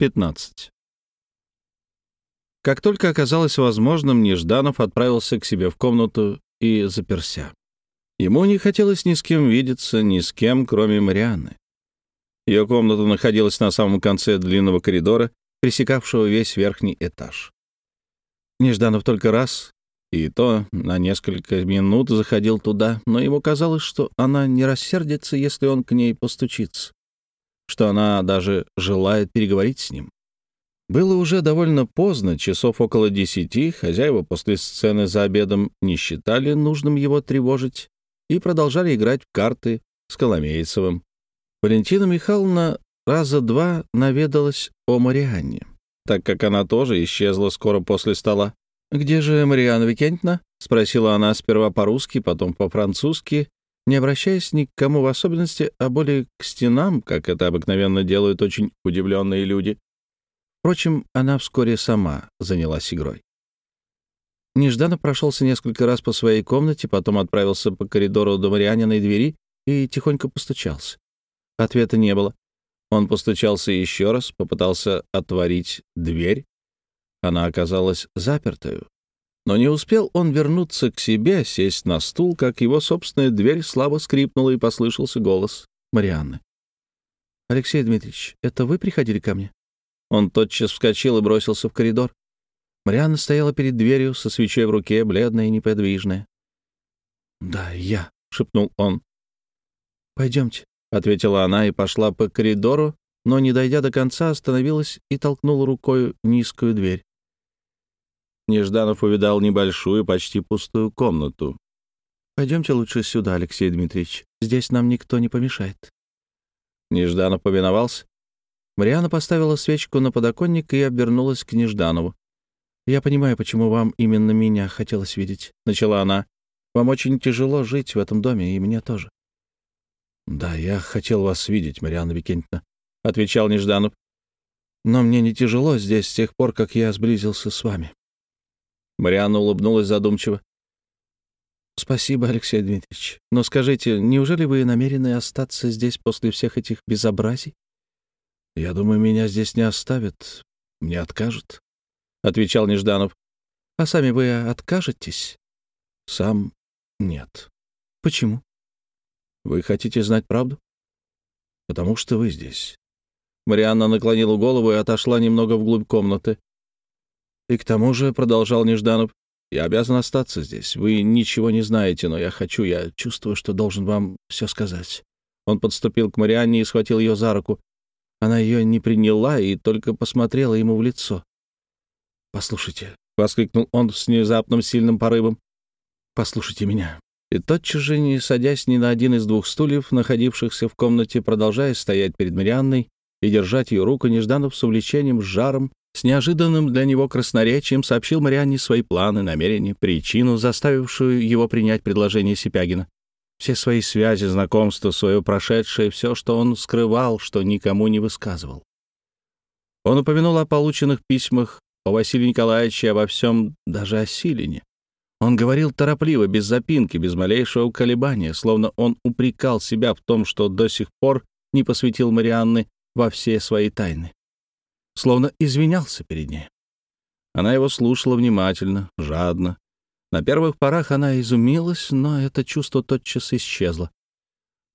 15. Как только оказалось возможным, Нежданов отправился к себе в комнату и заперся. Ему не хотелось ни с кем видеться, ни с кем, кроме Марианны. Ее комната находилась на самом конце длинного коридора, пресекавшего весь верхний этаж. Нежданов только раз, и то на несколько минут заходил туда, но ему казалось, что она не рассердится, если он к ней постучится что она даже желает переговорить с ним. Было уже довольно поздно, часов около десяти, хозяева после сцены за обедом не считали нужным его тревожить и продолжали играть в карты с Коломейцевым. Валентина Михайловна раза два наведалась о Марианне, так как она тоже исчезла скоро после стола. «Где же Марианна Викентьевна?» — спросила она сперва по-русски, потом по-французски, не обращаясь ни к кому в особенности, а более к стенам, как это обыкновенно делают очень удивленные люди. Впрочем, она вскоре сама занялась игрой. Нежданно прошелся несколько раз по своей комнате, потом отправился по коридору до Марианиной двери и тихонько постучался. Ответа не было. Он постучался еще раз, попытался отворить дверь. Она оказалась запертую. Но не успел он вернуться к себе, сесть на стул, как его собственная дверь слабо скрипнула и послышался голос Марианны. «Алексей Дмитриевич, это вы приходили ко мне?» Он тотчас вскочил и бросился в коридор. Марианна стояла перед дверью со свечой в руке, бледная и неподвижная. «Да, я», — шепнул он. «Пойдемте», — ответила она и пошла по коридору, но, не дойдя до конца, остановилась и толкнула рукой низкую дверь. Нежданов увидал небольшую, почти пустую комнату. «Пойдемте лучше сюда, Алексей Дмитриевич. Здесь нам никто не помешает». Нежданов повиновался. Мариана поставила свечку на подоконник и обернулась к Нежданову. «Я понимаю, почему вам именно меня хотелось видеть», — начала она. «Вам очень тяжело жить в этом доме, и мне тоже». «Да, я хотел вас видеть, Марианна Викентьевна», — отвечал Нежданов. «Но мне не тяжело здесь с тех пор, как я сблизился с вами. Марианна улыбнулась задумчиво. «Спасибо, Алексей Дмитриевич. Но скажите, неужели вы намерены остаться здесь после всех этих безобразий?» «Я думаю, меня здесь не оставят, мне откажут», — отвечал Нежданов. «А сами вы откажетесь?» «Сам нет». «Почему?» «Вы хотите знать правду?» «Потому что вы здесь». Марианна наклонила голову и отошла немного вглубь комнаты. И к тому же, — продолжал Нежданов, — я обязан остаться здесь. Вы ничего не знаете, но я хочу, я чувствую, что должен вам все сказать. Он подступил к Марианне и схватил ее за руку. Она ее не приняла и только посмотрела ему в лицо. «Послушайте», — воскликнул он с внезапным сильным порывом, — «послушайте меня». И тотчас же, не садясь ни на один из двух стульев, находившихся в комнате, продолжая стоять перед Марианной и держать ее руку, Нежданов с увлечением, с жаром с неожиданным для него красноречием сообщил Марианне свои планы, намерения, причину, заставившую его принять предложение Сипягина. Все свои связи, знакомства, свое прошедшее, все, что он скрывал, что никому не высказывал. Он упомянул о полученных письмах, о Василии Николаевиче, обо всем, даже о Силине. Он говорил торопливо, без запинки, без малейшего колебания, словно он упрекал себя в том, что до сих пор не посвятил Марианны во все свои тайны словно извинялся перед ней. Она его слушала внимательно, жадно. На первых порах она изумилась, но это чувство тотчас исчезло.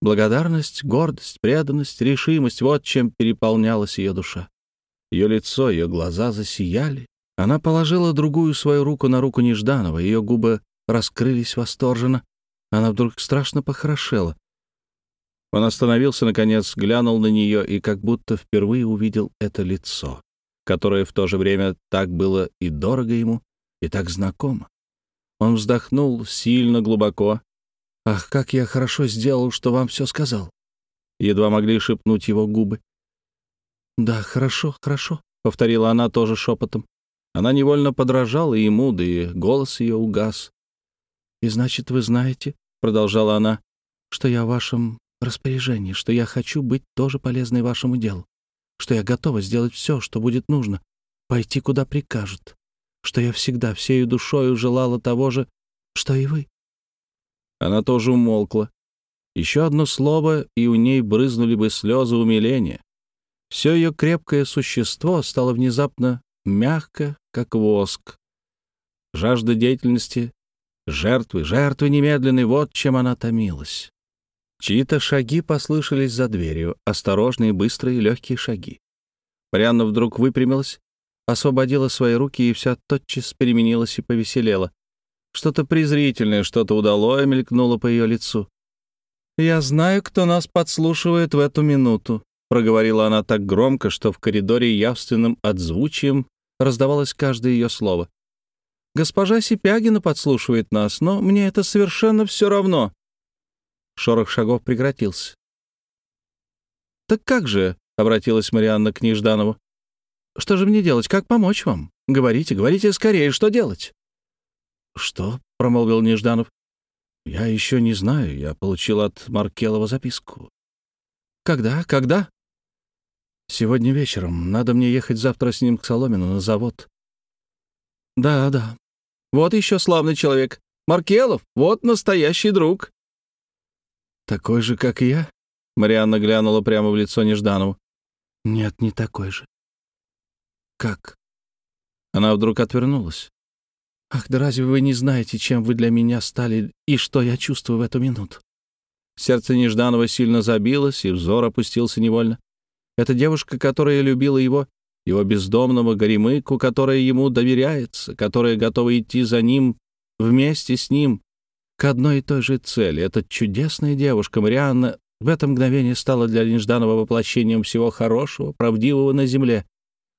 Благодарность, гордость, преданность, решимость — вот чем переполнялась ее душа. Ее лицо, ее глаза засияли. Она положила другую свою руку на руку Нежданова, ее губы раскрылись восторженно. Она вдруг страшно похорошела. Он остановился, наконец, глянул на нее и как будто впервые увидел это лицо, которое в то же время так было и дорого ему, и так знакомо. Он вздохнул сильно, глубоко. «Ах, как я хорошо сделал, что вам все сказал!» Едва могли шепнуть его губы. «Да, хорошо, хорошо», — повторила она тоже шепотом. Она невольно подражала ему, да и голос ее угас. «И значит, вы знаете, — продолжала она, — что я в вашем распоряжении, что я хочу быть тоже полезной вашему делу, что я готова сделать все, что будет нужно, пойти куда прикажут, что я всегда всею душою желала того же, что и вы». Она тоже умолкла. Еще одно слово, и у ней брызнули бы слезы умиления. Все ее крепкое существо стало внезапно мягко, как воск. Жажда деятельности, жертвы, жертвы немедленной, вот чем она томилась. Чьи-то шаги послышались за дверью, осторожные, быстрые, легкие шаги. Марианна вдруг выпрямилась, освободила свои руки и вся тотчас переменилась и повеселела. Что-то презрительное, что-то удалое мелькнуло по ее лицу. «Я знаю, кто нас подслушивает в эту минуту», — проговорила она так громко, что в коридоре явственным отзвучием раздавалось каждое ее слово. «Госпожа Сипягина подслушивает нас, но мне это совершенно все равно». Шорох шагов прекратился. «Так как же?» — обратилась Марианна к Нежданову. «Что же мне делать? Как помочь вам? Говорите, говорите скорее, что делать?» «Что?» — промолвил Нежданов. «Я еще не знаю. Я получил от Маркелова записку». «Когда? Когда?» «Сегодня вечером. Надо мне ехать завтра с ним к Соломину на завод». «Да, да. Вот еще славный человек. Маркелов, вот настоящий друг». «Такой же, как и я?» Марианна глянула прямо в лицо Нежданову. «Нет, не такой же». «Как?» Она вдруг отвернулась. «Ах, да разве вы не знаете, чем вы для меня стали и что я чувствую в эту минуту?» Сердце Нежданова сильно забилось, и взор опустился невольно. Эта девушка, которая любила его, его бездомного горемыку, которая ему доверяется, которая готова идти за ним, вместе с ним, к одной и той же цели. Эта чудесная девушка, Марианна, в это мгновение стала для Нежданова воплощением всего хорошего, правдивого на земле,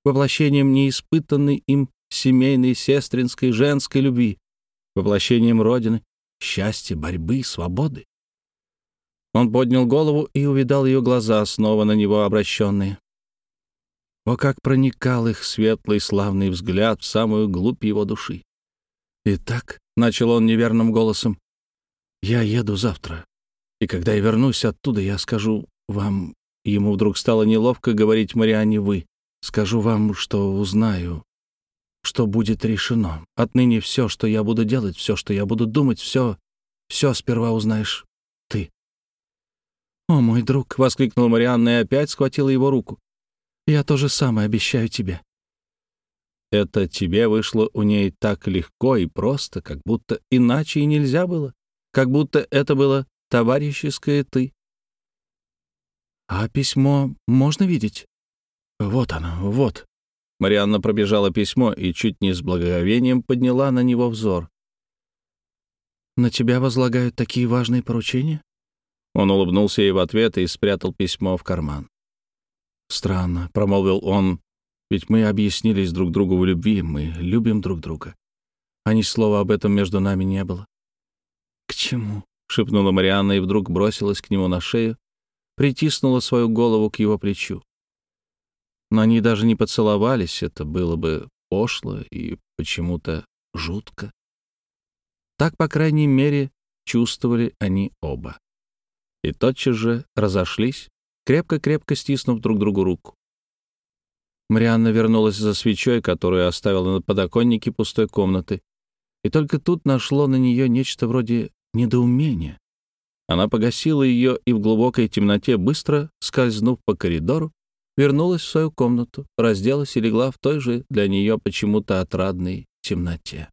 воплощением неиспытанной им семейной, сестринской, женской любви, воплощением Родины, счастья, борьбы, свободы. Он поднял голову и увидал ее глаза, снова на него обращенные. О, как проникал их светлый славный взгляд в самую глубь его души. «Итак», — начал он неверным голосом, — «я еду завтра, и когда я вернусь оттуда, я скажу вам...» Ему вдруг стало неловко говорить Марианне «вы». «Скажу вам, что узнаю, что будет решено. Отныне все, что я буду делать, все, что я буду думать, все, все сперва узнаешь ты. «О, мой друг!» — воскликнула Марианна и опять схватила его руку. «Я то же самое обещаю тебе». Это тебе вышло у ней так легко и просто, как будто иначе и нельзя было, как будто это было товарищеское «ты». «А письмо можно видеть?» «Вот оно, вот». Марианна пробежала письмо и чуть не с благоговением подняла на него взор. «На тебя возлагают такие важные поручения?» Он улыбнулся ей в ответ и спрятал письмо в карман. «Странно», — промолвил он, — «ведь мы объяснились друг другу в любви, мы любим друг друга. А ни слова об этом между нами не было». «К чему?» — шепнула Марианна и вдруг бросилась к нему на шею, притиснула свою голову к его плечу. Но они даже не поцеловались, это было бы пошло и почему-то жутко. Так, по крайней мере, чувствовали они оба. И тотчас же разошлись, крепко-крепко стиснув друг другу руку. Марианна вернулась за свечой, которую оставила на подоконнике пустой комнаты, и только тут нашло на нее нечто вроде недоумения. Она погасила ее и в глубокой темноте, быстро скользнув по коридору, вернулась в свою комнату, разделась и легла в той же для нее почему-то отрадной темноте.